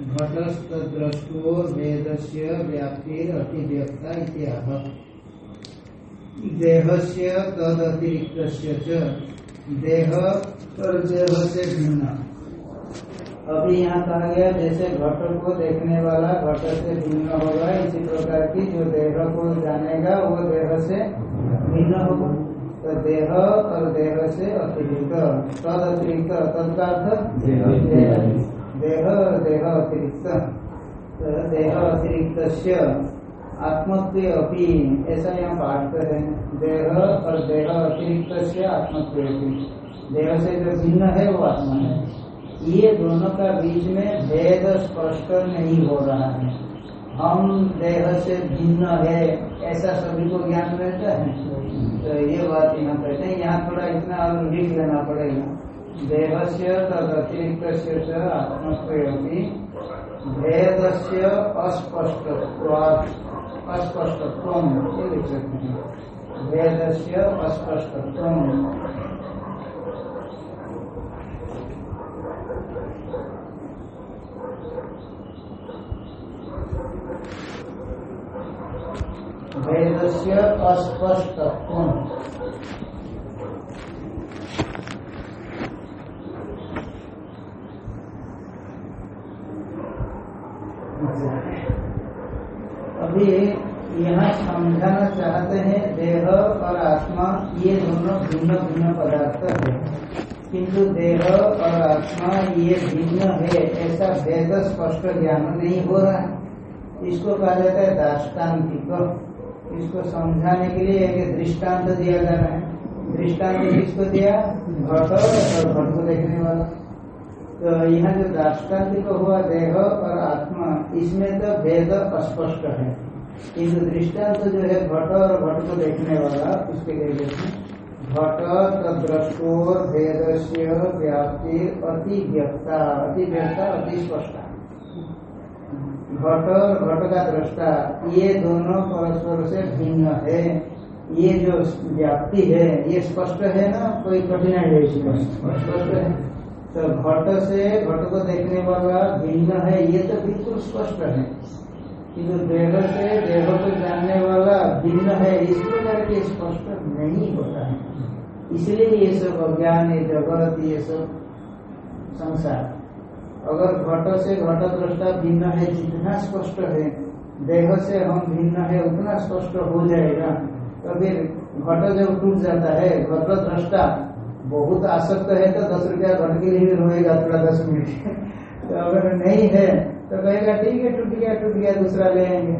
घटस्तद्रष्टो वेद से देह से देह और देह से भिन्न। अभी यहाँ कहा गया, जैसे घट को देखने वाला घट से भिन्न होगा, इसी प्रकार की जो देह को जानेगा, वो देह से भिन्न होगा। तो देह और देह से अतिरिक्त। तद अतिरिक्त तद का अर्थ देह और देह अतिरिक्त। तो देह अतिरिक्त आत्मत्व अपनी ऐसा यहाँ पाठ कर रहे हैं। देह और देह अतिरिक्त आत्मत्व देह से जो भिन्न है वो आत्मा है। ये दोनों का बीच में भेद स्पष्ट नहीं हो रहा है। हम देह से भिन्न है ऐसा सभी को ज्ञान रहता है? तो ये बात यहाँ कहते हैं यहाँ थोड़ा इतना और लिख लेना पड़ेगा। देह से तदतिरिक्त से आत्मस्वयोगी भेद से अस्पष्ट अस्पष्टत्व। ये लिख सकते हैं। भेद से अस्पष्ट भेद से अस्पष्ट अभी यहाँ समझाना चाहते हैं, देह और आत्मा, ये दोनों भिन्न भिन्न पदार्थ है। किंतु देह और आत्मा ये भिन्न है, ऐसा वेद स्पष्ट ज्ञान नहीं हो रहा। है इसको कहा जाता है दाष्टान्तिक इसको समझाने के लिए एक दृष्टांत तो दिया जा रहा है। दृष्टांत किसको दिया? घट और घट को देखने वाला। तो यहाँ जो दाष्टान्तिक हुआ, देह और आत्मा, इसमें तो भेद अस्पष्ट है। किंतु दृष्टांत जो है, घट और घट को देखने वाला, उसके लिए घट तद्रष्टोर भेद से व्याप्ति अति व्यक्ता अति व्यक्ता अति स्पष्टा घट और घट का दृष्टा, ये दोनों परस्पर से भिन्न है। ये जो व्याप्ति है, ये स्पष्ट है ना? कोई कठिनाई है। इसमें स्पष्ट है। तो घट से, घट को देखने वाला भिन्न है, ये तो बिल्कुल स्पष्ट है। किंतु देह से, देह को जानने वाला भिन्न है इस प्रकार के स्पष्ट नहीं होता है। इसलिए ये सब अज्ञान, ये जगत, ये सब संसार। अगर घट से घट दृष्टा भिन्न है, जितना स्पष्ट है, देह से हम भिन्न है, उतना स्पष्ट हो जाएगा। तो फिर घट जब टूट जाता है, घट दृष्टा बहुत आसक्त है तो दस रुपया घट के लिए रोएगा थोड़ा दस मिनट। तो अगर नहीं है तो कहेगा, ठीक है, टूट गया टूट गया, दूसरा ले आएँगे।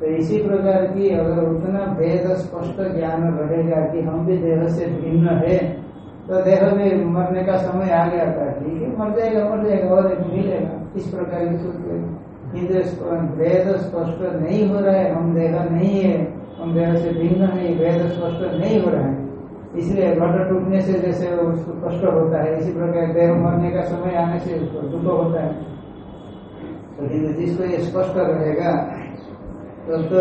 तो इसी प्रकार की अगर उतना भेद स्पष्ट ज्ञान रहेगा कि हम भी देह से भिन्न है तो देह में मरने का समय आ गया था। है मर जाएगा मर जाएगा और मिलेगा। इस प्रकार की सोच किंतु भेद स्पष्ट नहीं हो रहा है हम देह नहीं है हम देह से भिन्न नहीं भेद स्पष्ट नहीं हो रहा है। इसलिए घट टूटने से जैसे उसको कष्ट होता है इसी प्रकार देह मरने का समय आने से उसको दुख होता है। तो जिसको ये स्पष्ट रहेगा तो, तो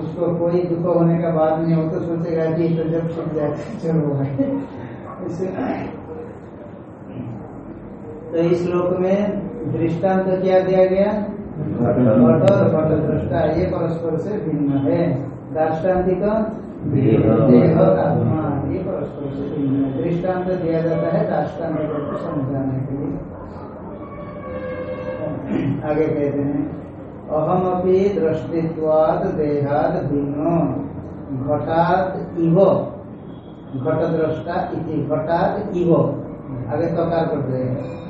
उसको कोई दुख होने का बाद नहीं हो तो सोचेगा कि तो जब छूट जाए चलो तो इस श्लोक में दृष्टांत तो क्या दिया गया? घट और घट दृष्टा ये परस्पर से भिन्न है। दाष्टान्तिक देह आत्मा ये परस्पर से भिन्न है। दृष्टांत दिया जाता है दाष्टान्त को समझाने के लिए। आगे कहते हैं अहम अपनी दृष्टित्वाद देहाद भिन्नो, घटात इव घट दृष्टा इति, घटात इव। आगे तकार करते हैं।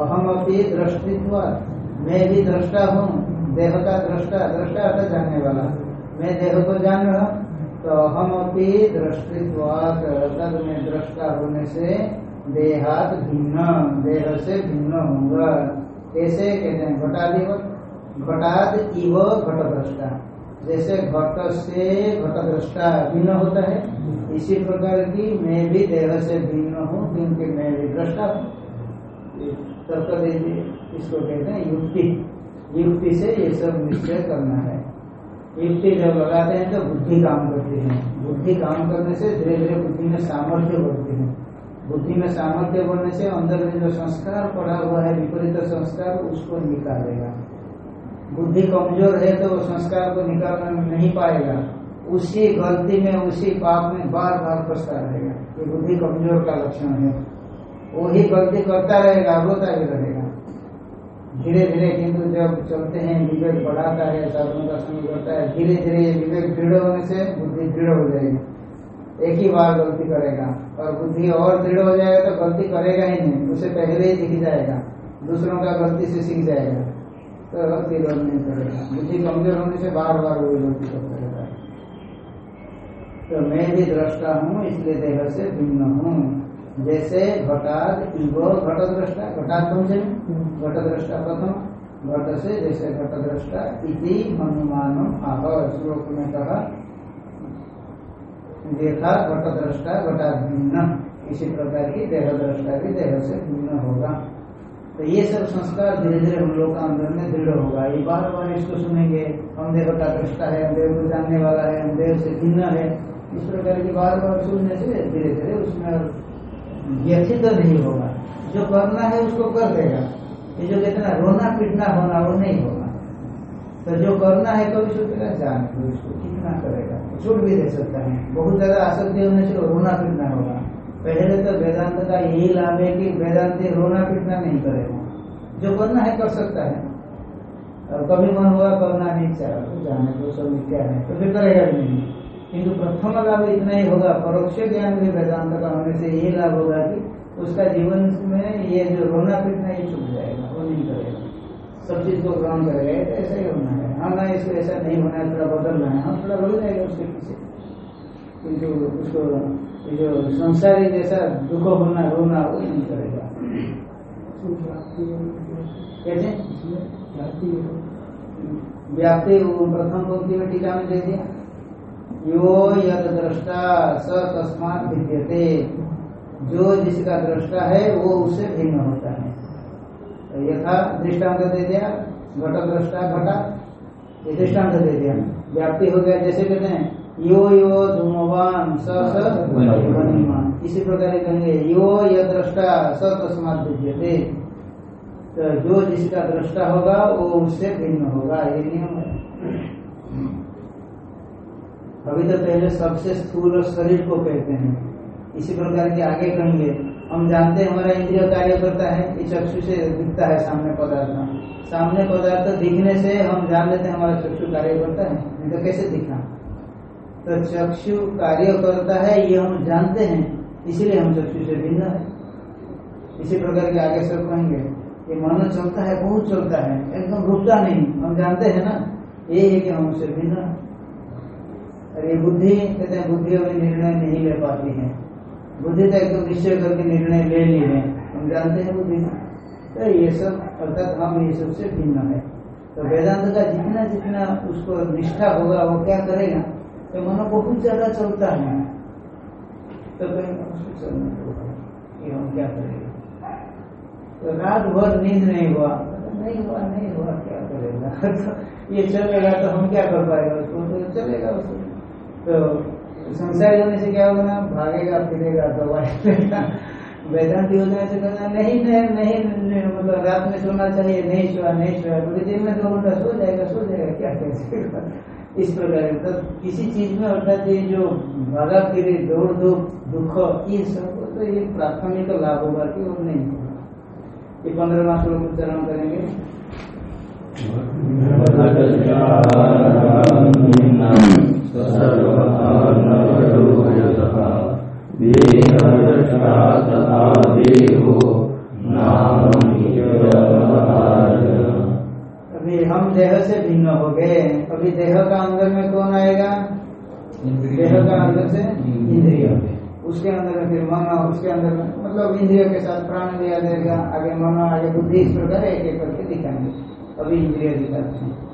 अहम अपनी दृष्टित्वाद मैं भी दृष्टा हूँ देह का दृष्टा दृष्टा अर्थ जानने वाला। मैं देह को जान रहा तो हम अपनी दृष्टित्वाद तद में दृष्टा होने से देहात भिन्न, देह से भिन्न होगा कैसे कहते हैं घटाधिपत घटाद इव घट दृष्टा जैसे घट से घट दृष्टा भिन्न होता है, इसी प्रकार की मैं भी देह से भिन्न हूँ, क्योंकि मैं भी दृष्टा हूँ। तर्क दीजिए इसको कहते हैं युक्ति। युक्ति से ये सब निश्चय करना है। युक्ति जब लगाते हैं तो बुद्धि काम करती है। बुद्धि काम करने से धीरे धीरे बुद्धि में सामर्थ्य बढ़ती है। बुद्धि में सामर्थ्य बढ़ने से अंदर में जो संस्कार पड़ा हुआ है, विपरीत संस्कार, उसको निकालेगा। बुद्धि कमज़ोर है तो संस्कार को निकालना नहीं पाएगा। उसी गलती में, उसी पाप में बार बार फंसता रहेगा। ये बुद्धि कमज़ोर का लक्षण है। वही गलती करता रहेगा, रोता भी रहेगा। धीरे धीरे किंतु जब चलते हैं, विवेक बढ़ाता है साधनों का समय करता है धीरे धीरे विवेक दृढ़ होने से बुद्धि दृढ़ हो जाएगी। एक ही बार गलती करेगा, और बुद्धि और दृढ़ हो जाएगा तो गलती करेगा ही नहीं, उसे पहले ही दिख जाएगा, दूसरों का गलती से सीख जाएगा। तो गलती गलत नहीं करेगा। बुद्धि कमज़ोर होने से बार बार वही गलती करता रहता है। तो मैं भी दृष्टा हूँ, इसलिए देह से भिन्न हूँ। जैसे घटाद इव घट दृष्टा घटात पंचमी घट दृष्टा प्रथम घट से जैसे घट दृष्टा इति हनुमान आह श्लोक में कहा देखा घट दृष्टा घटा भिन्न इसी प्रकार की देह दृष्टा भी देह से भिन्न होगा। तो ये सब संस्कार धीरे धीरे हम लोग का अंदर में दृढ़ होगा। ये बार बार इसको सुनेंगे हम देव का दृष्टा है हम देव को जानने वाला है हम देव से भिन्न है। इस प्रकार की बार बार सुनने से धीरे धीरे उसमें व्यथित तो नहीं होगा। जो करना है उसको कर देगा। ये जो कितना रोना पीटना होना, वो नहीं होगा। तो जो करना है कभी सोचेगा जान उसको कितना करेगा? छूट भी दे सकता है। बहुत ज़्यादा आसक्ति होने से रोना पीटना होगा। पहले तो वेदांत का यही लाभ है कि वेदांत रोना पीटना नहीं करेगा। जो करना है कर सकता है। और कभी मन हुआ करना नहीं चाह तो जाने तो सब मिथ्या है। तो फिर करेगा भी नहीं। किंतु प्रथम लाभ इतना ही होगा परोक्ष ज्ञान भी वेदांत का होने से यही लाभ होगा कि उसका जीवन में ये जो रोना पीटना ये छूट जाएगा वो नहीं करेगा। सब चीज़ को ग्रहण करेगा तो ऐसा ही होना है। हाँ ना इसको ऐसा नहीं होना है थोड़ा बदलना है। हम थोड़ा बदल जाएगा उसके पीछे। किंतु उसको ये जो संसारी जैसा दुख होना रोना वो नहीं करेगा। कैसे व्याप्ति प्रथम पंक्ति में टीका में दे दिया। यो यद दृष्टा स तस्मात भिद्यते। जो जिसका दृष्टा है, वो उससे भिन्न होता है। तो यथा दृष्टांत दे दिया, घट दृष्टा घटा, ये दृष्टांत दे दिया। व्याप्ति हो गया, जैसे कहते हैं, यो यो धूमवान स वनिमान इसी प्रकार कहेंगे, यो य दृष्टा स तस्मात भिद्यते। तो जो जिसका दृष्टा होगा, वो उससे भिन्न होगा, ये नियम है। अभी तो पहले सबसे स्थूल और शरीर को कहते हैं। इसी प्रकार के आगे कहेंगे, हम जानते हैं हमारा इंद्रिय कार्य करता है ये चक्षु से दिखता है सामने पदार्थ। सामने पदार्थ दिखने से हम जान लेते हैं हमारा चक्षु कार्य करता है, नहीं तो कैसे दिखा? तो चक्षु कार्य करता है, ये हम जानते हैं, इसीलिए हम चक्षु से भिन्न है। इसी प्रकार के आगे सब कहेंगे, ये मन चलता है, बहुत चलता है, एकदम रुकता नहीं, हम जानते हैं ना, ये है कि हम उससे भिन्न और ये बुद्धि, कहते हैं बुद्धि अभी निर्णय नहीं ले पाती है। बुद्धि तो एकदम निश्चय करके निर्णय ले ली है। हम जानते हैं बुद्धि तो ये सब, अर्थात हम ये सबसे भिन्न है। तो वेदांत का जितना जितना उसको निष्ठा होगा, वो क्या करेगा? तो मन बहुत ज़्यादा चलता है। तो कहीं ये हम क्या करेंगे? तो रात भर नींद नहीं हुआ। नहीं हुआ नहीं हुआ, क्या करेगा? तो ये चलेगा तो हम क्या कर पाएगा? उसको तो चलेगा उसको। तो संसार होने से क्या होगा? भागेगा, फिरेगा लेगा वेदांति हो जाने से कहना, नहीं नहीं मतलब रात में सोना चाहिए, नहीं सोया नहीं सोया। पूरे दिन में दो घंटा सो जाएगा सो जाएगा, क्या कैसे इस प्रकार तो किसी चीज़ में अर्थात ये जो भागा, फिरे, दौड़ दो दुख, ये सब तो ये प्राथमिक लाभ होगा कि वो नहीं ये पंद्रह मास लोग उच्चारण करेंगे। अभी हम देह से भिन्न हो गए। अभी देह का अंदर में कौन आएगा? देह का अंदर से इंद्रिय। उसके अंदर में फिर मन, उसके अंदर में मतलब इंद्रिय के साथ प्राण दिया जाएगा आगे मन, आगे बुद्धि इस प्रकार एक एक करके दिखाएँगे। अभी इंद्रिय दिखाते हैं।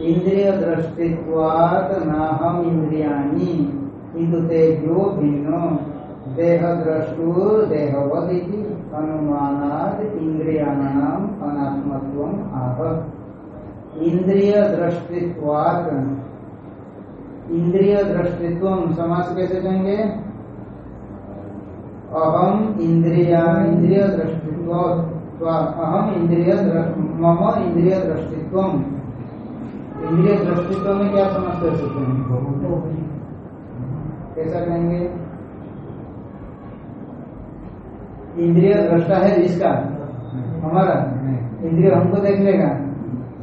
इंद्रिय दृष्टित्वात न हम इंद्रियाणी किंतु तेजो भिन्नो देह द्रष्टु देहवदी अनुमानाद इंद्रियाणाम अनात्मत्व आह। इंद्रिय दृष्टित्वात इंद्रिय दृष्टित्व समास कैसे कहेंगे? अहम इंद्रिया इंद्रिय दृष्टित्व अहम इंद्रिय मम इंद्रिय दृष्टित्व इंद्रिय दृष्टित्व में क्या समझते हैं कैसा कहेंगे? इंद्रिय दृष्टा है जिसका हमारा? इंद्रिय हमको देख लेगा।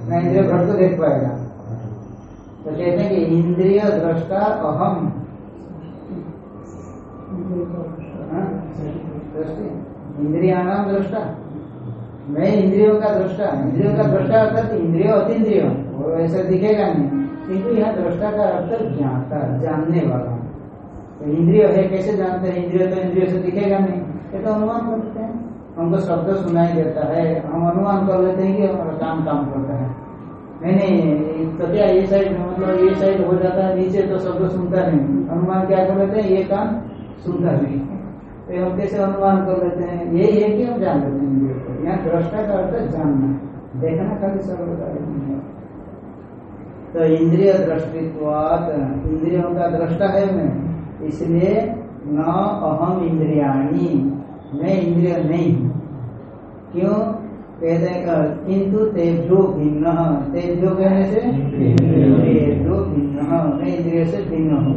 ना इंद्रिय को देख पाएगा। तो कहते हैं कि इंद्रिय दृष्टा अहम। हाँ? इंद्रिया नाम दृष्टा। मैं इंद्रियों का दृष्टा। इंद्रियों का दृष्टा अर्थात इंद्रिय अतिद्रिय वो ऐसा दिखेगा नहीं। किंतु यहाँ दृष्टा का अर्थ ज्ञाता, जानने वाला। तो इंद्रिय है, कैसे जानते हैं? इंद्रिय तो इंद्रिय से दिखेगा नहीं। ये तो अनुमान करते हैं। हमको शब्द सुनाई देता है। हम अनुमान कर लेते हैं कि हमारा काम काम करता है। नहीं नहीं तो क्या ये साइड मतलब ये साइड हो जाता है, नीचे तो शब्द सुनता नहीं। अनुमान क्या कर लेते हैं? ये काम सुनता नहीं। तो हम कैसे अनुमान कर लेते हैं? यही है कि हम जान लेते हैं यहाँ दृष्टा का अर्थ जानना। देखना खाली सरलता है। तो इंद्रिय दृष्टित्वात, इंद्रियों का दृष्टा है मैं, इसलिए न अहम इंद्रियाणी, मैं इंद्रिय नहीं। क्यों? कहते हैं किंतु तेजो भिन्न तेजो कहने से? तेजो भिन्न, मैं इंद्रिय से भिन्न हूँ।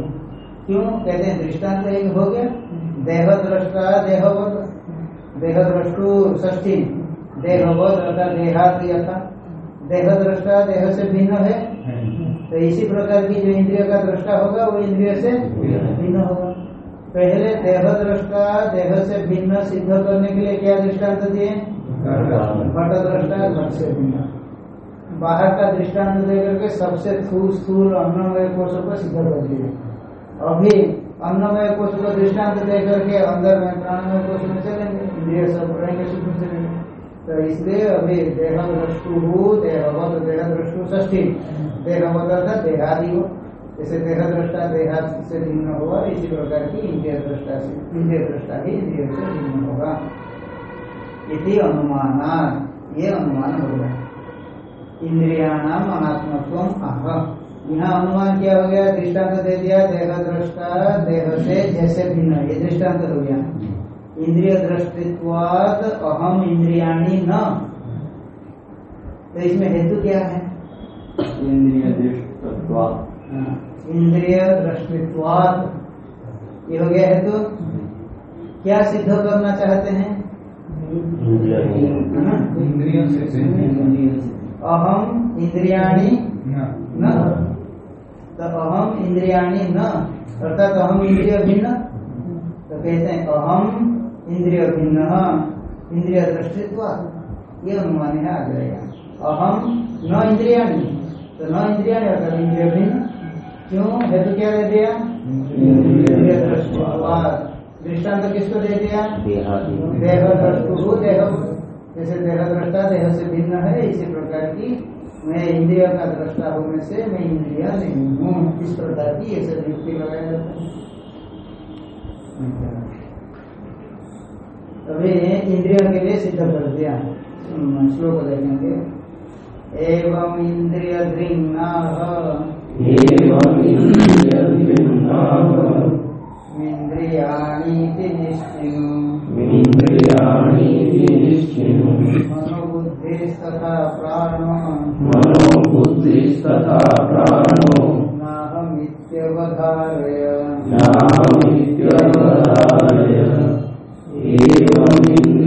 क्यों? कहते हैं दृष्टांत एक हो गया। देह दृष्टा देहवत देह दृष्टु ष्ठी देहवत अर्थात देहात यथा देह दृष्टा देह से भिन्न है। तो इसी प्रकार की जो इंद्रिय का दृष्टा होगा वो इंद्रिय से भिन्न होगा। पहले देह दृष्टा देह से भिन्न सिद्ध करने के लिए क्या दृष्टांत दिए? घट दृष्टा घट से भिन्न। बाहर का दृष्टांत देकर के सबसे स्थूल स्थूल अन्नमय कोषों को सिद्ध कर दिए। अभी अन्नमय कोष को दृष्टांत दे करके अंदर में प्राणमय कोष में चलेंगे इंद्रिय सब रहेंगे सुख चलेंगे। तो इसलिए अभी देह दृष्टु देहवत देह दृष्टु ष्ठी देहवत अर्थात देहादि हो। जैसे देह दृष्टा देहा से भिन्न हुआ इसी प्रकार की इंद्रिय दृष्टा से इंद्रिय दृष्टा ही इंद्रिय से भिन्न होगा। इति अनुमान ये अनुमान हो गया। इंद्रिया नाम अनात्मत्व आह यहाँ अनुमान क्या हो गया? दृष्टांत दे दिया देह दृष्टा देह से जैसे भिन्न। ये दृष्टांत हो गया। इंद्रिय दृष्टित्वाद अहम इंद्रियाणी न। तो इसमें हेतु क्या है? इंद्रिय दृष्टत्वात् हाँ, इंद्रिय दृष्टित्वाद ये हो गया हेतु? क्या सिद्ध करना चाहते हैं? हाँ? अहम इंद्रियाणी न। तो अहम इंद्रियाणी न। अर्थात अहम इंद्रिय भिन्न। तो कहते हैं अहम इंद्रिय भिन्न इंद्रिय दृष्टित्व ये अनुमान है आ जाएगा अहम न इंद्रियाणी तो न इंद्रियाणी अर्थात इंद्रिय भिन्न क्यों? हेतु क्या दे दिया? इंद्रिय दृष्टांत किसको दे दिया? देह दृष्टु देह। जैसे देह दृष्टा देह से भिन्न है इसी प्रकार की मैं इंद्रिय का दृष्टा होने से मैं इंद्रिया नहीं हूँ। इस प्रकार की ऐसे युक्ति लगाया जाता है। अभी इंद्रियों के लिए सिद्ध कर दिया। श्लोक देखेंगे। एवं इंद्रिय निश्चिनु मनोबुद्धिस्तथा प्राणो मनोबुद्धिस्तथा प्राणो नाहमित्यवधारय। नाहमित्यवधारय एवमिन्द्रियाणि निश्चिनु मनोबुद्धिस्तथा प्राणो नाहमित्यवधारय एवं अहम इंद्रिय दृंग एवं अहम इंद्रिय दृंग न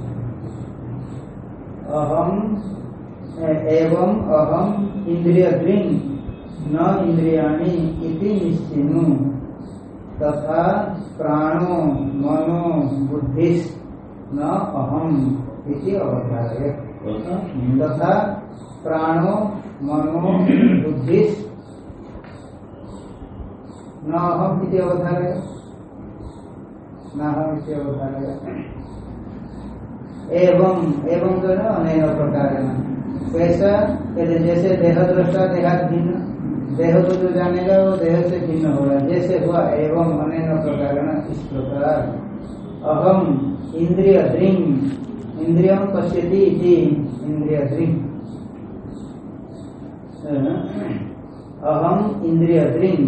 अहम एवं अहम इंद्रिय दृंग न इंद्रियाणि इति निश्चिनु। तथा प्राणो मनो बुद्धिस न अहम इति अवधारय तथा प्राणो मनो बुद्धिस न हम इति अवधारय न हम इति अवधारय एवं एवं तो ना अनेक प्रकार कहते जैसे देह दृष्टा देहात भिन्न, देह को जो जानेगा वो देह से भिन्न होगा। जैसे हुआ एवं अनेक प्रकार इस प्रकार। अहम इंद्रिय दृंग इंद्रियम पश्यति इंद्रिय दृंग अहम इंद्रिय दृंग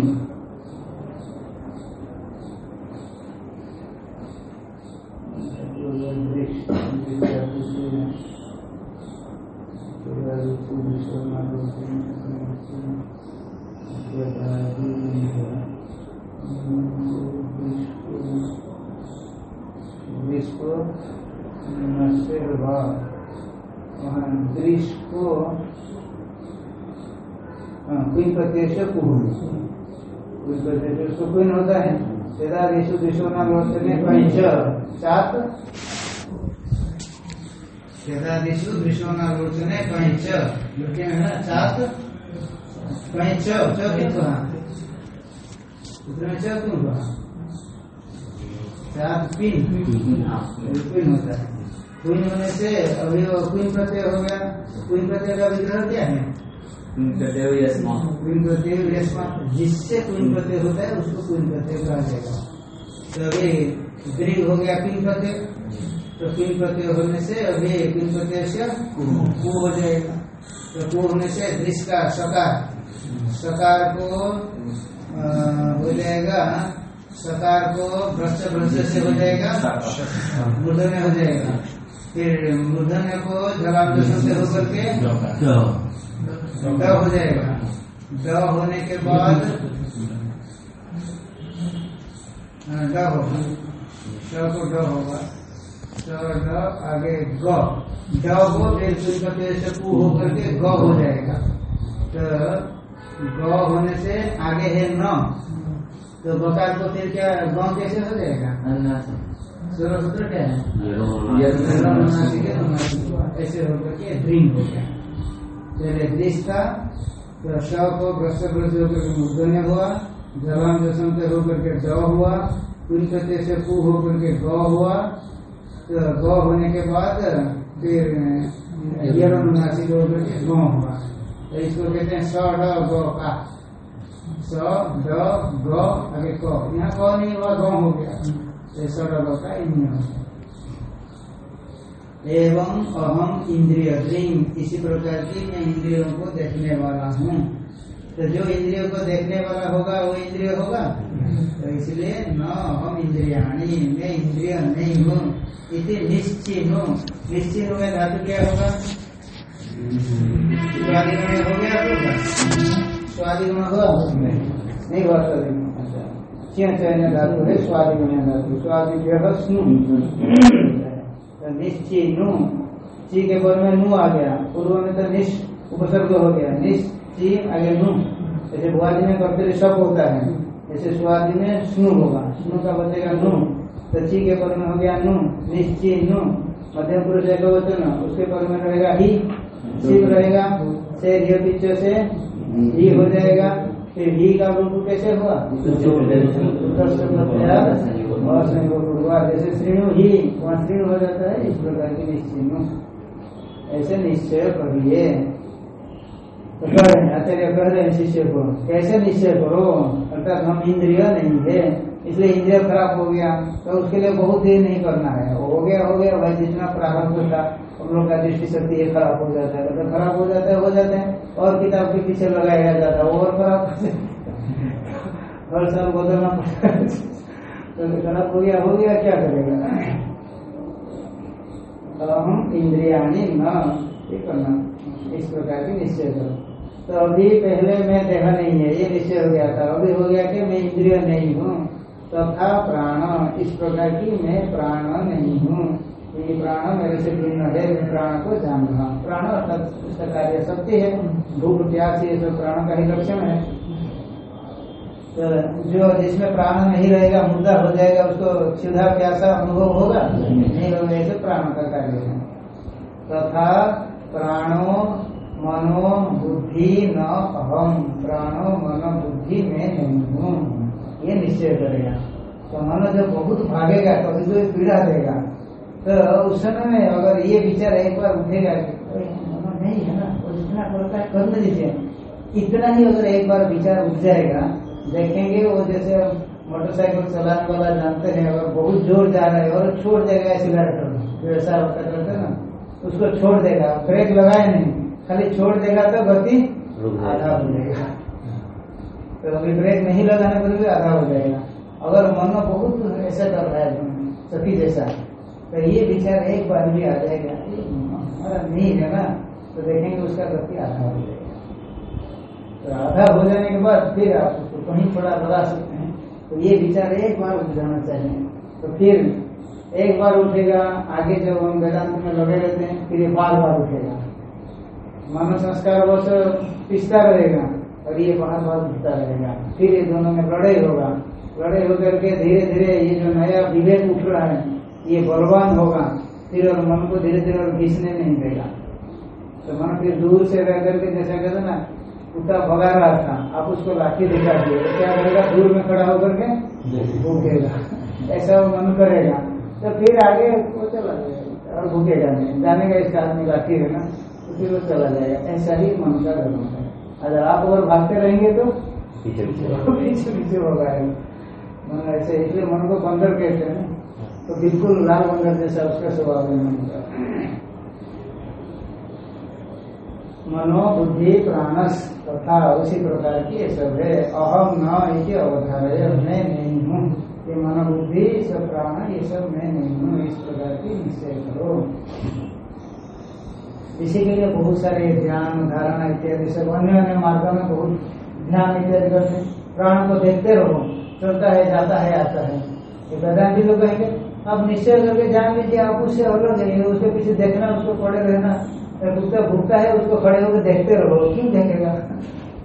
होता है सदा विश्व विश्व नाम सात सदा विश्व विश्व नाम में पंच लोके में है ना सात पंच च कितना उतना च क्यों हुआ सात पिन क्वीन होता। है क्वीन होने से अभी वो क्वीन प्रत्यय हो गया। क्वीन प्रत्यय का विग्रह क्या है? क्वीन प्रत्यय जिससे क्वीन प्रत्यय होता है उसको क्वीन प्रत्यय कहा जाएगा। तो अभी हो गया क्वीन प्रत्यय। तो क्वीन प्रत्यय होने से अभी क्वीन प्रत्यय से कु हो जाएगा। तो कु होने से दृश्य सकार। सकार को हो जाएगा, सकार को भ्रष्ट भ्रष्ट से हो जाएगा मूर्धन्य हो जाएगा। फिर मूर्धन्य को जलांत से होकर के ड हो जाएगा। ड होने के बाद ड होगा। स को ड होगा। ड आगे ग ड को फिर से के ग हो जाएगा तो ग होने से आगे है न। तो बकार को फिर क्या गाँव कैसे हो जाएगा? सोलह सूत्र क्या है? ऐसे होकर के ड्रीम हो गया। का तो को ग्रस्त के हुआ जसम होकर के ज हुआ कुल से पू होकर के ग हुआ तो ग होने के बाद फिर यनासिक होकर के ग हुआ। तो इसको कहते हैं स ड ग का। स ड ग आगे क। यहाँ क नहीं हुआ ग हो गया। तो स ड ग का इन एवं अहम इंद्रिय इसी प्रकार की मैं इंद्रियों को देखने वाला हूँ। तो जो इंद्रियों को देखने वाला होगा वो इंद्रिय होगा? तो इसलिए न हम इंद्रियाणी, मैं इंद्रिय नहीं हूँ, इति निश्चिन्ह निश्चिन्ह में धातु क्या होगा? हो गया में हुआ नहीं। हुआ अच्छा। क्या चयन धातु है? धातु। जो स्नु। निश्चिनु ची के बाद में नु आ गया। पूर्व में तो निश, उपसर्ग हो गया। निश ची आगे नु। जैसे भुआदि में कर्तव्य सब होता है। जैसे स्वादि में स्नु होगा। स्नु का बचेगा नु तो ची के पद में हो गया नु निश्चि नु मध्यम पुरुष एक वचन उसके पद में रहेगा ही। शिव रहेगा। से पीछे से ही हो जाएगा। फिर ही का रूप कैसे हुआ जैसे श्रेणु ही, वहाँ श्रेणु हो जाता है। इस प्रकार की निश्चिन्नु ऐसे निश्चय करिए तो कह रहे हैं आचार्य कह रहे हैं शिष्य को। कैसे निश्चय करो अर्थात हम इंद्रिय नहीं है, इसलिए इंद्रिय खराब हो गया तो उसके लिए बहुत देर नहीं करना है। हो गया हो गया, भाई, जितना प्रारंभ था, हम लोग का दृष्टि शक्ति ये खराब हो जाता है। तो खराब हो जाता है, हो जाते हैं, और किताब के पीछे लगाया जाता है, और खराब हर साल बदलना पड़ता है। तो खराब हो गया हो गया, क्या करेगा? तो हम इंद्रिया न, ये करना, इस प्रकार की निश्चय करो। तो अभी पहले मैं देखा नहीं है ये निश्चय हो गया था। अभी हो गया कि मैं इंद्रिय नहीं हूँ तथा तो प्राण इस प्रकार की मैं प्राण नहीं हूँ। ये प्राण मेरे से भिन्न है मैं प्राण को जान रहा हूँ। प्राण अर्थात उसका कार्य शक्ति है भूख प्यास ये सब प्राण का ही लक्षण है। तो जो जिसमें प्राण नहीं रहेगा मुद्दा हो जाएगा उसको सीधा प्यासा अनुभव होगा? नहीं होगा ऐसे प्राण का कार्य है। तथा प्राणो मनो बुद्धि न अहम प्राणो मनो बुद्धि में नहीं हूँ ये निश्चय करेगा। तो मन जब बहुत भागेगा कभी कोई पीड़ा देगा। तो उस समय में अगर ये विचार एक बार उठेगा कि "अरे, मन नहीं है ना वो जितना करता है करने दीजिए। इतना ही अगर एक बार विचार उठ जाएगा देखेंगे वो जैसे मोटरसाइकिल चलाने वाला जानते हैं अगर बहुत ज़ोर जा रहा है और छोड़ देगा एक्सीटर वैसा होता करते ना उसको छोड़ देगा ब्रेक लगाए नहीं। खाली छोड़ देगा तो गति आधा हो जाएगा। तो अभी ब्रेक नहीं लगाने पर भी आधा हो जाएगा। अगर मन बहुत ऐसा कर रहा है सती जैसा तो ये विचार एक बार भी आ जाएगा हमारा नहीं है ना तो देखेंगे उसका गति आधा हो जाएगा। तो आधा हो जाने के बाद फिर आप उसको तो कहीं थोड़ा बढ़ा सकते हैं। तो ये विचार एक बार उठ जाना चाहिए। तो फिर एक बार उठेगा आगे जब हम वेदांत में लगे रहते हैं फिर ये बार बार उठेगा मानव संस्कार वो सब पिसता रहेगा और ये बार बार उठता रहेगा। फिर ये दोनों में लड़ाई होगा। लड़ाई होकर के धीरे धीरे ये जो नया विवेक उठ रहा है, ये बलवान होगा। फिर और मन को धीरे धीरे और घिसने नहीं देगा। तो मन फिर दूर से रह करके जैसा कहते ना कुत्ता भगा रहा था। आप उसको लाठी दिखा दिए तो क्या करेगा? दूर में खड़ा होकर के भूखेगा। ऐसा वो मन करेगा। तो फिर आगे वो चला जाएगा और भूखेगा नहीं। जाने का इसका आदमी लाठी है ना। फिर वो चला जाएगा। ऐसा ही मन का धर्म है। अगर आप अगर भागते रहेंगे तो पीछे पीछे होगा। मन ऐसे इसलिए मन को बंदर कहते हैं तो बिल्कुल लाल बंदर जैसा उसका स्वभाव है मन का। मनो बुद्धि प्राणस तथा उसी प्रकार की सब है। अहम न इति अवधारय मैं नहीं हूँ। ये मनो बुद्धि सब प्राण ये सब मैं नहीं हूँ। इस प्रकार की निश्चय करो। इसी के लिए बहुत सारे ध्यान धारणा इत्यादि सब अन्य अन्य मार्गों में बहुत ध्यान इत्यादि करते प्राण को देखते रहो। चलता है, जाता है, आता है। ये वेदांति लोग कहेंगे, आप निश्चय करके जान लीजिए आप उससे अलग है उसके पीछे देखना, उसको पड़े रहना कुत्ता भूखता है, उसको खड़े होकर देखते रहो। क्यों देखेगा?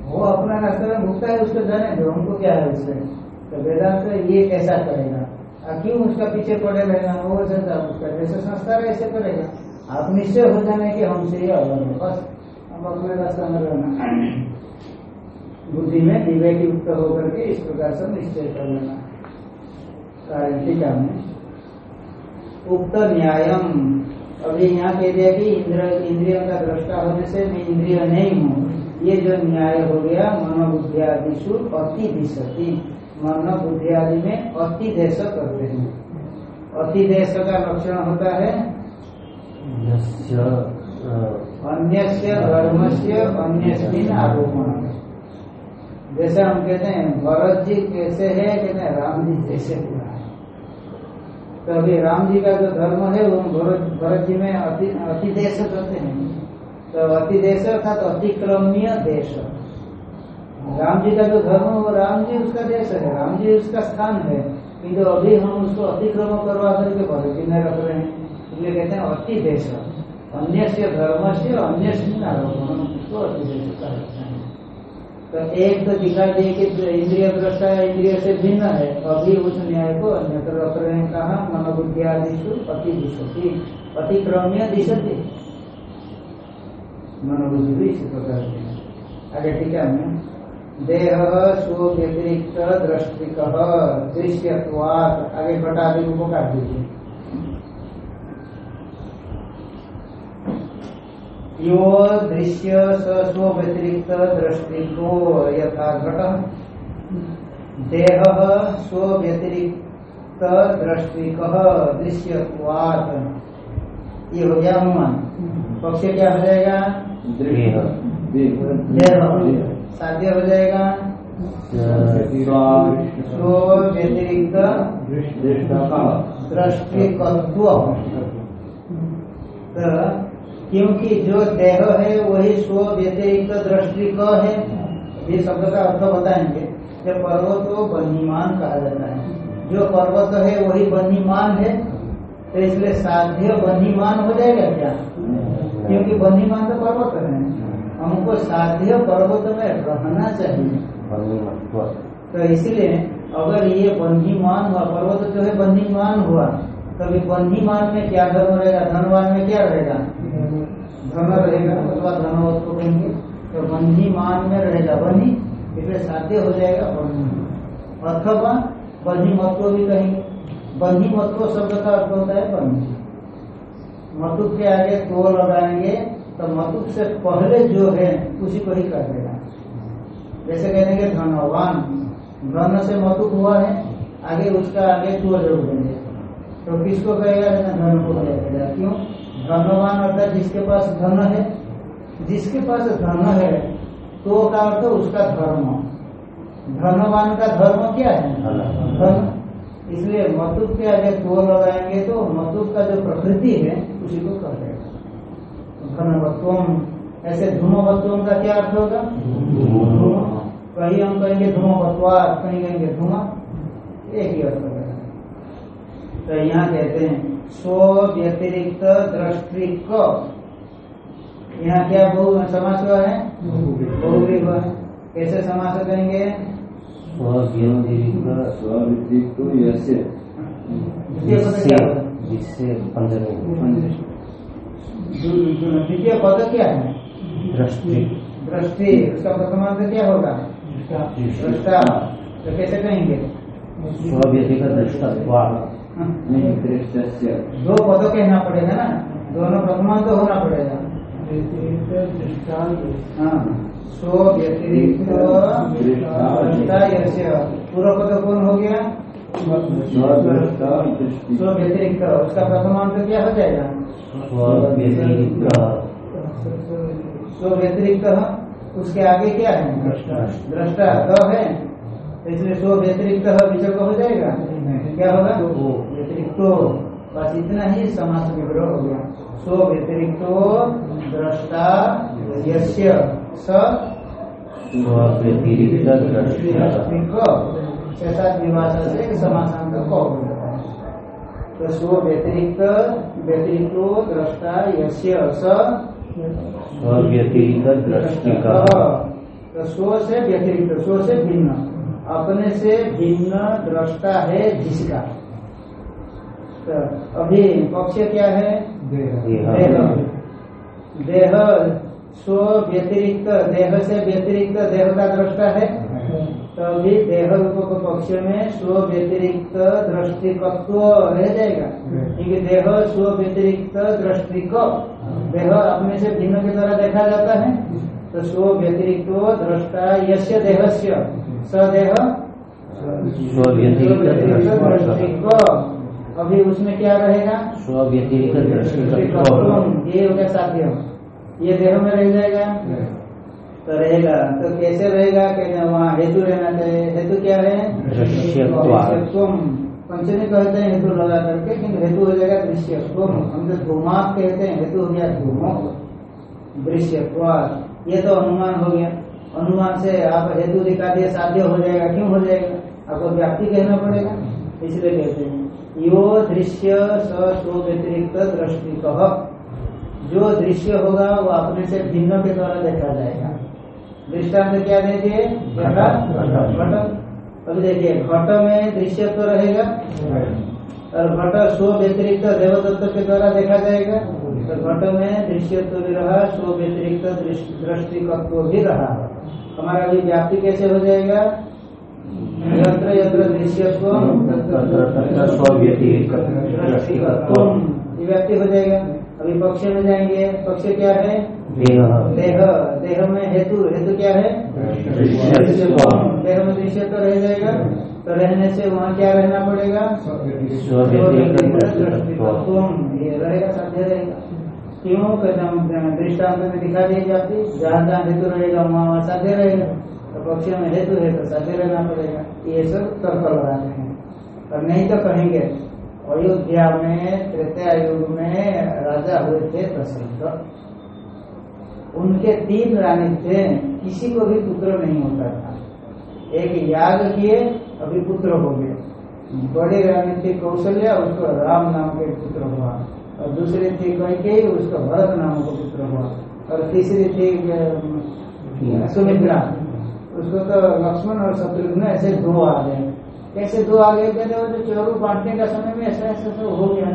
वो अपना रास्ते में भूखता है, उसको जाने दो हमको क्या है उससे? तो वेदांत ये कैसा करेगा? क्यों उसका पीछे पड़े रहना? वो चलता उसका जैसे संस्कार ऐसे करेगा? आप निश्चय हो जाने कि हमसे ये अलग है बस। हम अपने रास्ते में रहना। बुद्धि में विवेक युक्त होकर के इस प्रकार से निश्चय कर लेना। कार्य टीका में उक्त न्यायम। अभी यहाँ कह दिया कि इंद्र इंद्रियों का दृष्टा होने से मैं इंद्रिय नहीं हूँ। ये जो न्याय हो गया मनोबुद्धि अति दिशति मन बुद्धि आदि में अति देश करते हैं। अति देश का लक्षण होता है यस्य, अ, अन्य धर्म से अन्य आरोपण जैसे हम कहते हैं भरत जी कैसे है? कहते हैं राम जी जैसे हुआ है। तो अभी राम जी का जो धर्म है वो भरत जी में अति अतिदेश करते हैं। तो अतिदेश अर्थात अतिक्रम्य देश। राम जी का जो धर्म वो राम जी उसका देश है राम जी उसका स्थान है। किंतु अभी हम उसको अतिक्रम करवा करके भरत जी में रख रहे हैं। इसलिए कहते हैं अति देश। अन्य से धर्म से अन्य आरोपण। उसको अति देश कहा जाता है। तो एक तो दिखा दिए कि इंद्रिय दृष्टा इंद्रिय से भिन्न है। अभी उस न्याय को अन्यत्र रख कहा, मनोबुद्धि आदिशु अति दिशति, अतिक्रम्य दिशति। मनोबुद्धि भी इसी प्रकार की है। आगे टीका में देह स्व व्यतिरिक्त दृष्टिक, दृश्यत्वात्। आगे घटा आदि को काट दीजिए। यो दृश्य स स्व व्यतिरिक्त दृष्टिको यथा घट। देह स्व व्यतिरिक्त दृष्टिक दृश्यत्वात्। ये हो गया अनुमान। पक्ष क्या हो जाएगा? साध्य हो जाएगा? स्व व्यतिरिक्त दृष्टिकत्व। तो क्योंकि जो देह है वही स्व व्यतिरिक्त दृष्टि क है। ये शब्द का अर्थ बताएँगे कि पर्वत को बन्हीमान कहा जाता है। जो पर्वत है वही बन्हीमान है। तो इसलिए साध्य बन्हीमान हो जाएगा क्या? क्योंकि बन्हीमान तो पर्वत है। हमको साध्य पर्वत में रहना चाहिए। तो इसलिए अगर ये बन्हीमान हुआ पर्वत जो है बन्हीमान हुआ तभी बन्हीमान में क्या धर्म रहेगा? धनवान में क्या रहेगा? धन रहेगा। अथवा धनवत को कहेंगे तो बन्हीमान में रहेगा। बन्ही इसलिए साध्य हो जाएगा बन्ही अथवा बन्ही मत्व भी कहेंगे। बन्ही मत्व शब्द का अर्थ होता है बन्ही मतुक के आगे तो लगाएँगे तो मतुक से पहले जो है, उसी को ही कर देगा। जैसे कहने के धनवान। धन से मतुक हुआ है, आगे उसका आगे तो जोड़ देंगे तो किसको कहेगा धन को कहेगा? क्यों? धनवान अर्थात जिसके पास धन है जिसके पास धन है तो का अर्थ उसका धर्म। धनवान का धर्म क्या है? धन। इसलिए मतुक के आगे तो लगाएँगे तो मतुक का जो प्रकृति है उसी को कर देगा धनवत्वम। ऐसे धूमवत्वम का क्या अर्थ होगा? धूम कहीं हम कहेंगे धूमवत्वा कहीं कहेंगे धुआँ एक ही अर्थ होगा। तो यहाँ कहते हैं स्व व्यतिरिक्त दृष्टि क यहाँ क्या बहु समास हुआ है? बहुवी हुआ है। कैसे समास करेंगे? द्वितीय पद क्या है? दृष्टि। दृष्टि उसका प्रथमांत क्या होगा? दृष्टा। तो कैसे कहेंगे स्वव्यतिरिक्त दृष्टत्वा हाँ। नहीं दो पद कहना पड़ेगा ना? दोनों प्रथमांत होना पड़ेगा। हाँ। व्यतिरिक्त पूर्व पद कौन हो गया? स्व व्यतिरिक्त। उसका प्रथमांत क्या हो जाएगा? स्वव्यतिरिक्त व्यतिरिक्त उसके आगे क्या है? दृष्टा द है। इसलिए सो व्यतिरिक्त विचक हो जाएगा। क्या होगा व्यतिरिक्त बस इतना ही समास विग्रह हो गया स्व व्यतिरिक्त दृष्टा स दृष्टा सात विभाषा से एक समासांत क हो जाता है तो स्व व्यतिरिक्त व्यतिरिक्त दृष्टा यस्य स स्वव्यतिरिक्त दृष्टिका तो स्व से व्यतिरिक्त स्व से भिन्न। अपने से भिन्न दृष्टा है जिसका। तो अभी पक्ष क्या है? देह। देह। स्व व्यतिरिक्त देह से व्यतिरिक्त देह का दृष्टा है। तो अभी देह रूप के पक्ष में स्व व्यतिरिक्त दृष्टिकत्व रह जाएगा। क्योंकि देह स्व व्यतिरिक्त दृष्टिक। देह अपने से भिन्न के द्वारा देखा जाता है। तो स्व व्यतिरिक्त दृष्टा यस्य देहस्य। सदेह अभी उसमें क्या रहेगा? ये हो गया साध्य ये देह में रह जाएगा? तो रहेगा। तो कैसे रहेगा? कहते वहाँ हेतु रहना चाहिए। हेतु क्या है। दृश्यत्वम पंचमी कहते हैं हेतु लगा करके किंतु हेतु हो जाएगा दृश्यत्वम हम जो धूमात कहते हैं हेतु हो गया धूमो। दृश्यत्वात्। ये तो अनुमान हो गया। अनुमान से आप हेतु दिखा दिए साध्य हो जाएगा क्यों हो जाएगा? आपको व्याप्ति कहना पड़ेगा। इसलिए कहते हैं यो दृश्य स व्यतिरिक्त दृष्टि कह जो दृश्य होगा वो अपने से भिन्न के द्वारा देखा जाएगा। दृष्टांत क्या दे दिए? घट। अभी देखिए घट में दृश्य तो रहेगा और घट स्व व्यतिरिक्त देवदत्त के द्वारा देखा जाएगा। तो घट में दृश्यत्व भी रहा स्व व्यतिरिक्त दृष्टिकत्व भी रहा। हमारा अभी व्याप्ति कैसे हो जाएगा? यत्र यत्र दृश्यत्व व्याप्ति हो जाएगा। अभी पक्ष में जाएँगे। पक्ष क्या है? देह। देह। में हेतु। हेतु क्या है? देह में दृश्य तो रह जाएगा। तो रहने से वहाँ क्या रहना पड़ेगा? रहेगा साध्य रहेगा। क्यों? कहते दृष्टांत में दिखा दी जाती जहाँ जहाँ हेतु रहेगा, वहाँ वहाँ साध्य रहेगा। तो पक्ष में हेतु है तो साध्य रहना पड़ेगा। ये सब तर्क लगाते हैं। और नहीं तो कहेंगे, अयोध्या में त्रेता युग में राजा हुए थे प्रसिद्ध। उनके तीन रानी थे, किसी को भी पुत्र नहीं होता था। एक याग किए, अभी पुत्र हो गए। बड़ी रानी थी कौशल्या, उसको राम नाम के पुत्र हुआ। और दूसरी थी कैकेयी उसका भरत नाम पुत्र हुआ। और तीसरी थी सुमित्रा। उसको तो लक्ष्मण और शत्रुघ्न ऐसे दो आ गए। कैसे दो आ गए? कहते वो तो चोरू बांटने का समय में ऐसा ऐसा सब हो गया।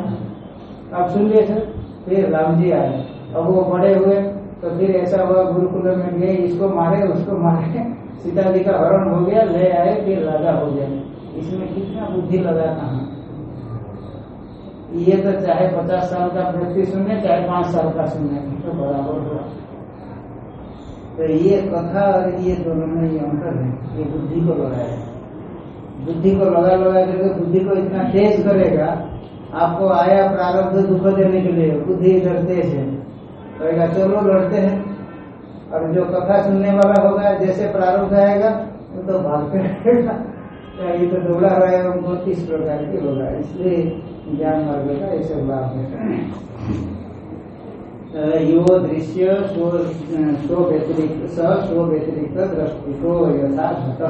आप सुन लिए सर फिर राम जी आए। अब वो बड़े हुए तो फिर ऐसा हुआ, गुरुकुल में गए, इसको मारे, उसको मारे। सीता जी का हरण हो गया, ले आए, फिर राजा हो गया। इसमें कितना बुद्धि लगा कहा? ये तो चाहे पचास साल का व्यक्ति सुने, चाहे पाँच साल का सुने तो बराबर हुआ तो ये कथा और ये दोनों में ये अंतर है, ये बुद्धि को लगाया बुद्धि को लगा लगा करके बुद्धि को इतना तेज करेगा, आपको आया प्रारब्ध दुख देने के लिए, बुद्धि इधर तेज है। कहेगा, चलो, लड़ते हैं। और जो कथा सुनने वाला होगा, जैसे प्रारब्ध आएगा, वो तो भागते रहेगा। तो ये तो दौड़ा रहेगा उनको किस प्रकार की होगा। इसलिए ज्ञान मार्ग का ऐसे लाभ है। यो दृश्य स्व स्व व्यतिरिक्त स स्व व्यतिरिक्त दृष्टिको यथा घट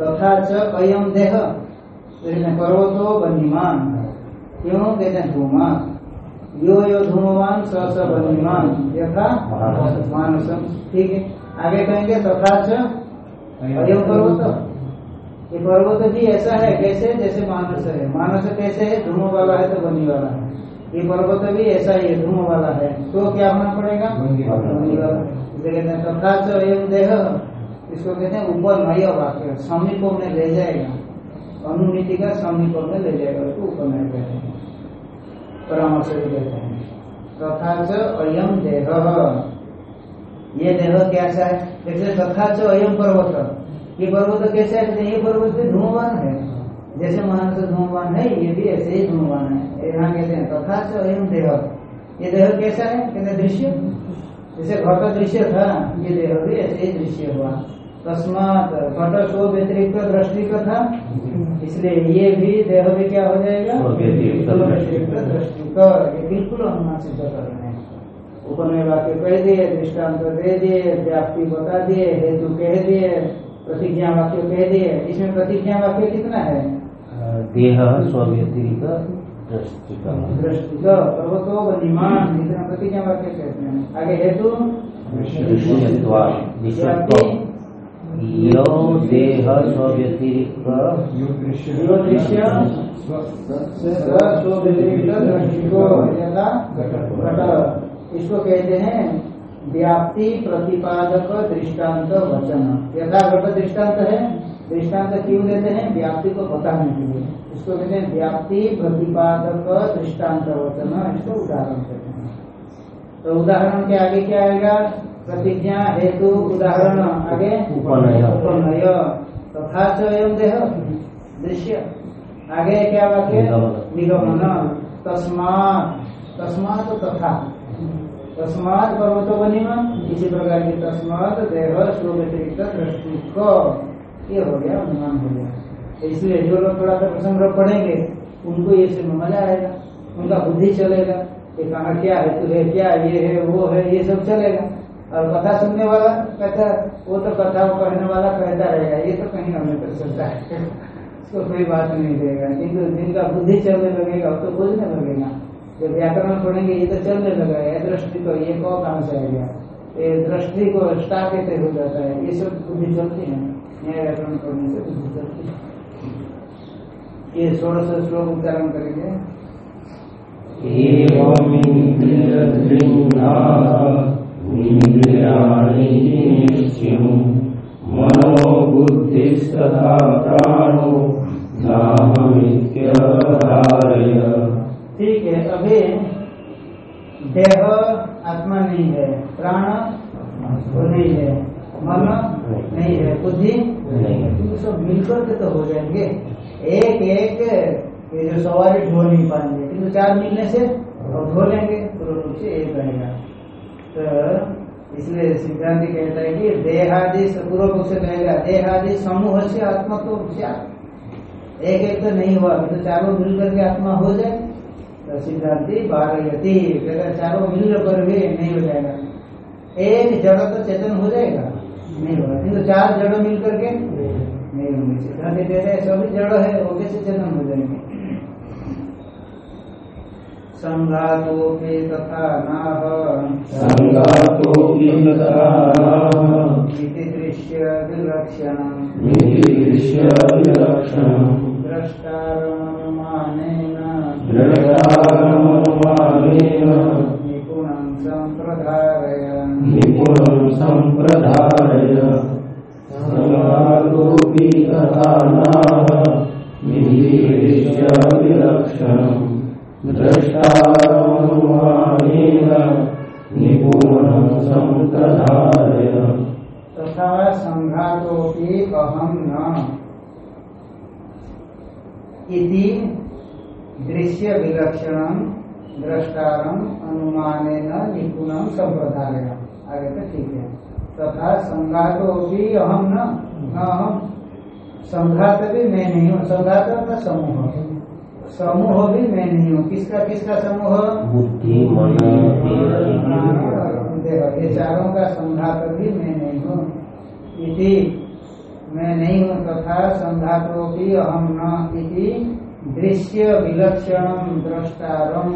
तथा च अयम देह पर्वतो बन्यमान क्यों? कहते हैं धूमा यो यो धूमवान स स बन्यमान यथा मानसम। ठीक है? आगे कहेंगे तथा च अयम पर्वत ये पर्वत भी ऐसा है कैसे? जैसे मानस है। मानस कैसे है? धूम वाला है तो बनी वाला है। ये पर्वत भी ऐसा ही है धूम वाला है। तो क्या होना पड़ेगा? बनी वाला। इसे कहते हैं तथा एवं देह। इसको कहते हैं ऊपर नय वाक्य। समीप में ले जाएगा। अनुनीति का समीप में ले जाएगा। उसको ऊपर नय कहते हैं। परामर्श भी कहते हैं। तथा च अयम देह। ये देह कैसा है? जैसे तथा च अयम पर्वत। ये पर्वत कैसा है? कहते ये पर्वत भी धूमवान है। जैसे मानस धूमवान है ये भी ऐसे ही धूमवान है। यहाँ कहते हैं। तथा च अयम देह। ये देह कैसा है? कहते दृश्य। जैसे घट दृश्य था ये देह भी ऐसे ही दृश्य हुआ। तस्मात घट स्व व्यतिरिक्त दृष्टि का था। इसलिए ये भी देह भी क्या हो जाएगा? व्यतिरिक्त दृष्टि। का। ये बिल्कुल अनुमान सिद्ध कर रहे हैं। ऊपर में वाक्य कह दिए दृष्टांत दे दिए व्याप्ति बता दिए हेतु कह दिए। प्रतिज्ञा वाक्य कह दिए इसमें प्रतिज्ञा वाक्य कितना है? देह स्वव्यतिरिक्त दृष्टि का दृष्टि का पर्वतो बनिमान इतना प्रतिज्ञा वाक्य कहते हैं आगे हेतु यो देह स्वव्यतिरिक्त। दृश्य इसको कहते हैं व्याप्ति प्रतिपादक दृष्टांत वचन। यथा घट दृष्टांत है दृष्टांत क्यों देते हैं? व्याप्ति को बताने के लिए। इसको कहते हैं व्याप्ति प्रतिपादक दृष्टांत वचन। इसको उदाहरण कहते हैं। तो उदाहरण के आगे क्या आएगा? प्रतिज्ञा हेतु उदाहरण। आगे? उपनय तथा च एवं देह। दृश्य। आगे क्या वाक्य। निगमन। तस्मात। तस्मात तथा। तस्मात पर्वतो बनिमा इसी प्रकार की तस्मात देह स्व दृष्टि को। ये हो गया, अनुमान हो गया। तो इसलिए जो लोग थोड़ा सा प्रसंग पढ़ेंगे, उनको ये सब मज़ा आएगा, उनका बुद्धि चलेगा, कि कहा क्या है, तू है क्या, ये है, वो है, ये सब चलेगा। और कथा सुनने वाला कहता वो तो कथा कहने वाला कहता रहेगा, ये तो कहीं हमें कर सकता है। उसको कोई बात नहीं देगा जिनका बुद्धि चलने लगेगा तो खोजने लगेगा। जब व्याकरण पढ़ेंगे, ये तो चलने लगा है, दृष्टि को ये कौ कहाँ से आ गया। ये दृष्टि को स्टा कैसे हो जाता है। ये सब बुद्धि चलती है। न्याय व्याकरण पढ़ने से बुद्धि चलती है। ये सोलह सौ श्लोक उच्चारण करेंगे। मनो बुद्धिस्तथा प्राणो नाहमित्यवधारय ठीक है, अभी देह आत्मा नहीं है, प्राण नहीं है, मन नहीं है, बुद्धि नहीं है। ये सब मिलकर के तो हो जाएँगे। एक एक, ये जो सवारी ढो नहीं पाएँगे किंतु चार मिलने से और ढो लेंगे पूर्ण रूप से एक रहेगा तो इसलिए सिद्धांत कहता है कि देहादि पूर्व रूप से कहेगा, देहादि समूह से आत्मा तो एक एक तो नहीं हुआ तो चारों मिलकर के आत्मा हो जाए। तो सिद्धांति कहता चारों मिल कर भी नहीं हो जाएगा। एक जड़ तो चेतन हो जाएगा। नहीं होगा। किंतु चार जड़ मिल करके नहीं होंगे। सिद्धांति कहते हैं सभी जड़ है वो कैसे चेतन हो जाएँगे? संघातोपि तथा नाह। सङ्गातोऽपि तथा इति दृश्य विलक्षणम्। निरीक्ष्य विलक्षणम्। द्रष्टारमनुमानेन दृढतारमनुमानेन निपुणं सम्प्रधारय निपुणं सम्प्रधारय तथा निरीक्ष्य विलक्षणम् द्रष्टारमनुमानेन निपुणं सम्प्रधारय तथा संघातोपि अहम न। इति दृश्य विलक्षण द्रष्टारम अनुमानेन निपुणम संप्रदाय आगे तो ठीक है। तथा संघातोपि अहम न अहम संघात भी मैं नहीं हूँ। संघात का समूह समूह भी मैं नहीं हूँ। किसका किसका समूह? बुद्धि देखो ये चारों का संघात भी मैं नहीं हूँ। इति मैं नहीं हूँ तथा संघातो भी अहम न इति दृश्य विलक्षण द्रष्टारम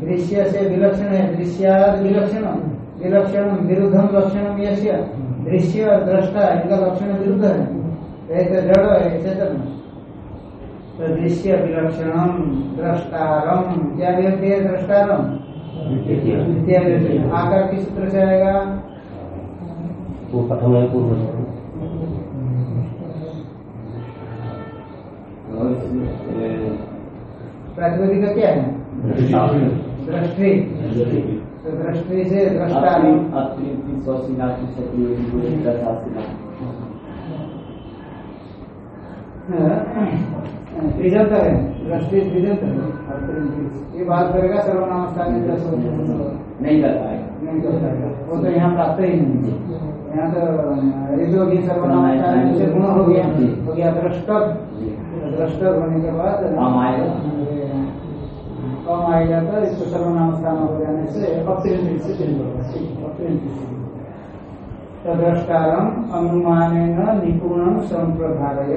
दृश्य से विलक्षण है दृश्या विलक्षण। विलक्षण विरुद्धम लक्षणम यस्य? दृश्य और दृष्टा इनका लक्षण विरुद्ध है। एक जड़ है चेतन। तो दृश्य विलक्षणम द्रष्टारम क्या व्यक्ति है द्रष्टारम आकार किस सूत्र से आएगा? वो प्रथम है पूर्व और प्रातिपदिक का क्या है। दृष्टि तो दृष्टि से दृष्टा है दृष्टि ये बात करेगा सर्वनाम स्थान नहीं। कर पाएगा नहीं कर पाएगा वो तो यहाँ प्राप्त ही नहीं। यहाँ तो स्थान गुण हो गया। हो गया दृष्टक दृष्टक होने के बाद काम आएगा कम आएगा तो इसको सर्वनाम स्थान हो जाने से अप्रिय से चिन्ह होगा अप्रिय तदृष्टारम अनुमान निपुणम संप्रधारय।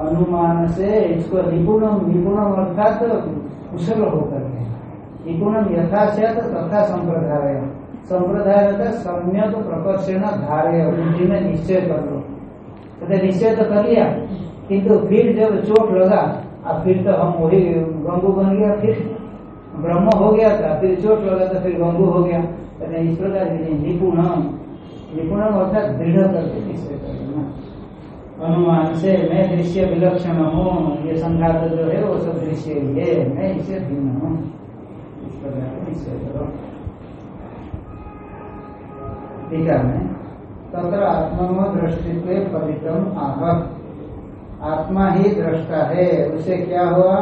अनुमान से इसको निपुणम निपुणम अर्थात कुशल होकर के। निपुणम यथा तथा संप्रधारय। संप्रदाय सम्यक प्रकर्षण धारय। बुद्धि में निश्चय कर लो। तो निश्चय तो कर लिया। किंतु फिर जब चोट लगा, अब फिर तो हम वही गंगू बन गया, फिर ब्रह्म हो गया था, फिर चोट लगा तो फिर गंगू हो गया। तो इस प्रकार निपुणम निपुणम अर्थात दृढ़ करके निश्चय कर अनुमान से मैं दृश्य विलक्षण हूँ, ये संघात जो है वो सब दृश्य ही है, मैं इससे भिन्न हूँ। इस प्रकार के निश्चय करो। ठीक है, मैं तत्र आत्मनो दृष्टित्व पवित्रम आह। आत्मा ही दृष्टा है। उसे क्या हुआ?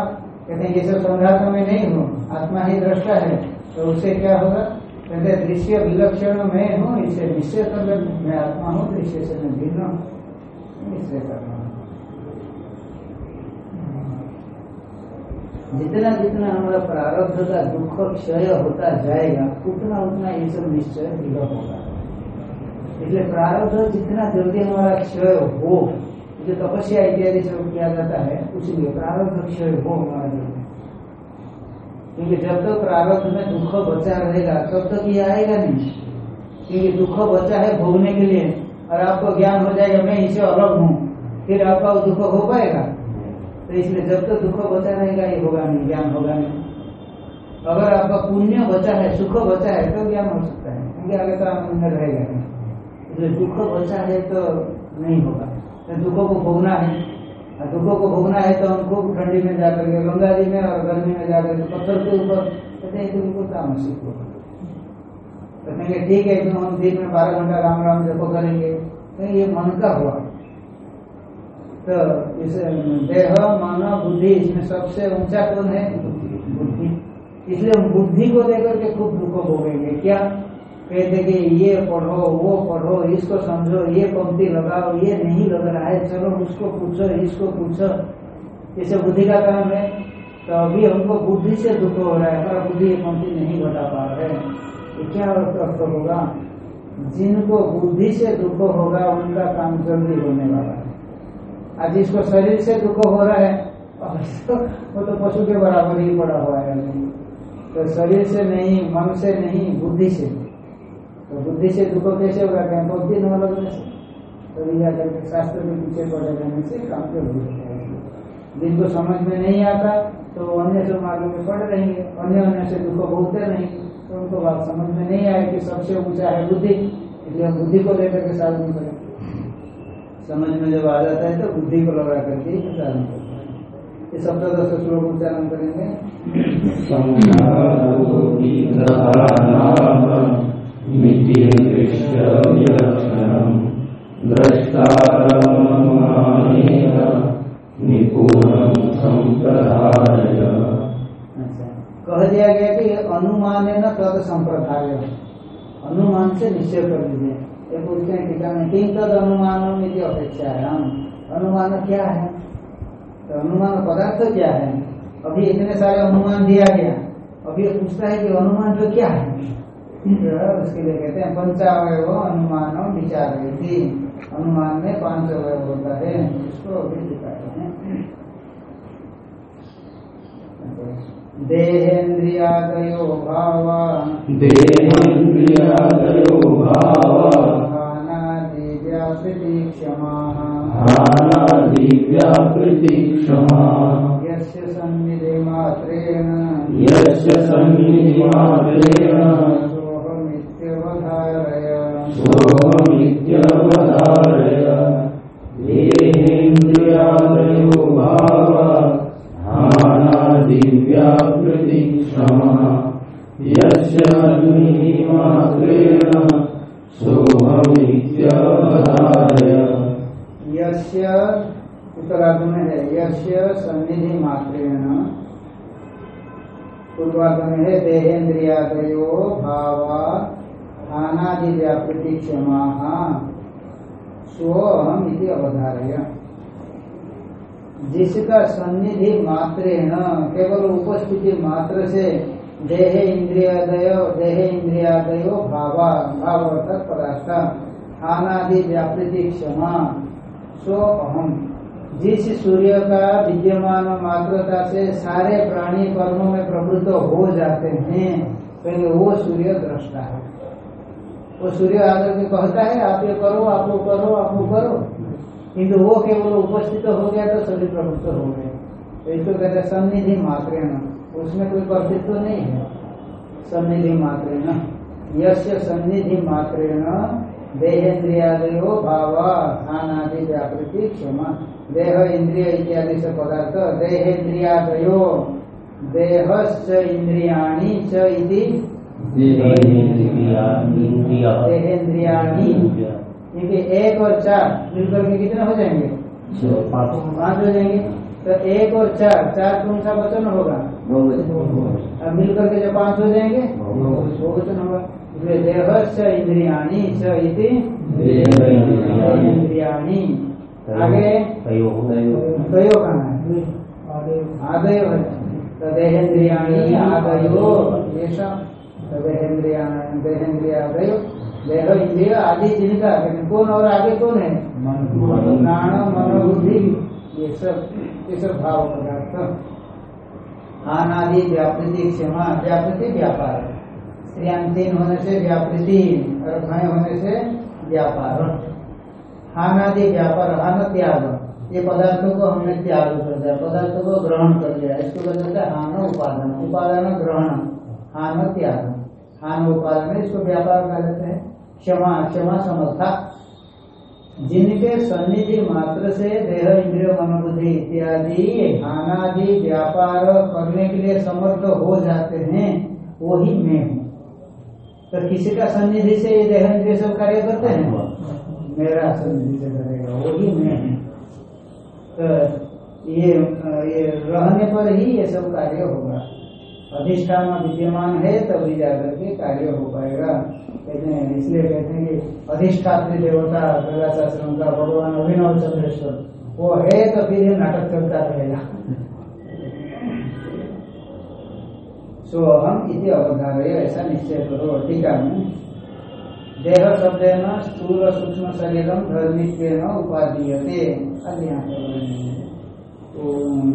कहते हैं, ये सब संघातों में नहीं हूँ, आत्मा ही दृष्टा है। तो उसे क्या होगा कहते दृश्य विलक्षण में हूँ, इसे निश्चय कर मैं आत्मा हूँ दृश्य से मैं भिन्न हूँ। निश्चय करना जितना जितना हमारा प्रारब्ध का दुख क्षय होता जाएगा, उतना उतना ये सब निश्चय दृढ़ होगा। इसलिए प्रारब्ध जितना जल्दी हमारा क्षय हो जो तपस्या इत्यादि सब किया जाता है, उसलिए प्रारब्ध क्षय हो हमारा जीवन क्योंकि जब तक तो प्रारब्ध में दुख बचा रहेगा, तब तक ये आएगा नहीं। क्योंकि दुख बचा है भोगने के लिए, और आपको ज्ञान हो जाएगा मैं इसे अलग हूँ फिर आपका दुख हो पाएगा। तो इसलिए जब तक तो दुख बचा रहेगा, ये होगा नहीं, ज्ञान होगा नहीं। अगर आपका पुण्य बचा है, सुख बचा है तो ज्ञान हो सकता है, क्योंकि आगे तो पुण्य रहेगा नहीं दुख बचा है तो नहीं होगा। दुखों को भोगना है। और दुखों को भोगना है तो हम खूब ठंडी में जाकर के गंगा जी में और गर्मी में जाकर के, पत्थर के ऊपर, कहते हैं तुमको तामसिक होगा तो कहेंगे ठीक है तो हम दिन में बारह घंटा राम राम जपो करेंगे। तो ये मन का हुआ। तो इस देह, मन, बुद्धि, इसमें सबसे ऊँचा कौन है? बुद्धि। इसलिए हम बुद्धि को लेकर के खूब दुख भोगेंगे। क्या? कहते कि ये पढ़ो, वो पढ़ो, इसको समझो, ये पंक्ति लगाओ, ये नहीं लग रहा है, चलो उसको पूछो, इसको पूछो। जैसे बुद्धि का काम है। तो अभी हमको बुद्धि से दुख हो रहा है हमारा बुद्धि ये पंक्ति नहीं बता पा रहे ये क्या अर्थ होगा? जिनको बुद्धि से दुख होगा, उनका काम जल्दी होने वाला है। आज जिसको शरीर से दुख हो रहा है तो वो तो पशु के बराबर ही पड़ा हुआ है तो शरीर से नहीं, मन से नहीं, बुद्धि से तो बुद्धि से दुख कैसे होगा? कहीं, बुद्धि न लगने से तो लिया करके शास्त्र के पीछे पड़े रहने से काम जल्दी होता है। जिनको समझ में नहीं आता तो अन्य जो मार्ग में पड़ रहेंगे अन्य अन्य से दुख भोगते रहेंगे तो उनको बात समझ में नहीं आए कि सबसे ऊँचा है बुद्धि, इसलिए बुद्धि को लेकर के साधन करें। समझ में जब आ जाता है तो बुद्धि को लगा करके उच्चारण करते हैं। ये सप्तदश श्लोक उच्चारण करेंगे। अच्छा कह दिया गया कि अनुमान है न तद संप्रदाय अनुमान से निश्चय कर दीजिए ये पूछते हैं टीका में किन तद अनुमान में अपेक्षा है हम अनुमान क्या है? तो अनुमान पदार्थ तो क्या है? अभी इतने सारे अनुमान दिया गया। अभी पूछता है कि अनुमान जो क्या है? उसके लिए कहते हैं पंचावय अनुमान विचार थी अनुमान में पाँच अवय होता है इसको अभी दिखाते हैं देहेन्द्रियादयो भावा देहेन्द्रियादयो भावा भानादिव्यापृति क्षमाः हानादिव्यापृति क्षमा यस्य सन्निधिमात्रेण यस्य सन्निधिमात्रेण सोऽहमित्यवधारय पूर्वार्ध में है देहेन्द्रियादयो भावा हानादि व्यापृति क्षमा स्वहम इति अवधारय। जिसका सन्निधि मात्रेण केवल उपस्थिति मात्र से देह इंद्रियादय, देह इंद्रियादयो भावा भाव अर्थात पदार्थ हानादि व्यापृति क्षमा सो अहम जिस सूर्य का विद्यमान मात्रता से सारे प्राणी कर्मों में प्रवृत्त हो जाते हैं, पहले वो सूर्य दृष्टा है। वो सूर्य आकर के कहता है, आप ये करो, आप वो करो, आप वो करो। किंतु वो केवल उपस्थित हो गया तो सभी प्रवृत्त हो गए। तो इसको कहते हैं सन्निधि मात्रेण उसमें कोई कर्तृत्व तो नहीं है। सन्निधि मात्रेण यस्य सन्निधि मात्रेण देहेन्द्रियादयो भाव स्थानादि व्यापृति क्षमा। देह, इंद्रिय इत्यादि से पदार्थ। देहेन्द्रियादयो देहश्च इंद्रियाणि च क्योंकि एक और चार मिलकर के कितने हो जाएँगे? पाँच। हो जाएँगे। तो एक और चार चार कौन सा वचन होगा? अब मिलकर के जब पाँच हो जाएँगे वो वचन होगा। इसलिए इंद्रियाणी इंद्रियाणी आगे? कयो कहना है? आदयो तो देहेन्द्रियाणी आदयो ये सब। तो देहेन्द्रिया देहेन्द्रियादयो देह इंद्रिय आदि जिनका कौन और आगे कौन है। प्राण मनोबुद्धि ये सब ये सब भाव पदार्थ आनादि व्यापृति क्षमा व्यापृति व्यापार स्त्रियांतीन होने से व्यापृति और भय होने से व्यापार हानादि व्यापार हान त्याग ये पदार्थों को हमने त्याग कर दिया पदार्थों को ग्रहण कर लिया इसको कहते हैं हान उपादान उपादान ग्रहण हान त्याग हान उपादान इसको व्यापार कह लेते हैं। क्षमा क्षमा समर्था जिनके सन्निधि मात्र से देह इंद्रिय मनोबुद्धि इत्यादि हानादि व्यापार करने के लिए समर्थ हो जाते हैं, वही मैं हूँ। तो किसी का सन्निधि से देह इंद्रिय सब कार्य करते हैं? मेरा सन्निधि से करेगा, वही मैं हूँ। तो ये ये रहने पर ही ये सब कार्य होगा। अधिष्ठान विद्यमान है, तभी जाकर के कार्य हो पाएगा। कहते हैं, इसलिए कहते हैं कि अधिष्ठात्री देवता गंगाशास्त्रम का भगवान अभिनव चंद्रेश्वर, वो है तो फिर नाटक चलता रहेगा। सो हम इति अवधारय, ऐसा निश्चय करो, टीका में। देह शब्द न स्थूल सूक्ष्म शरीर शरीरम धर्मित्व उपाधीयते अन्य ओम।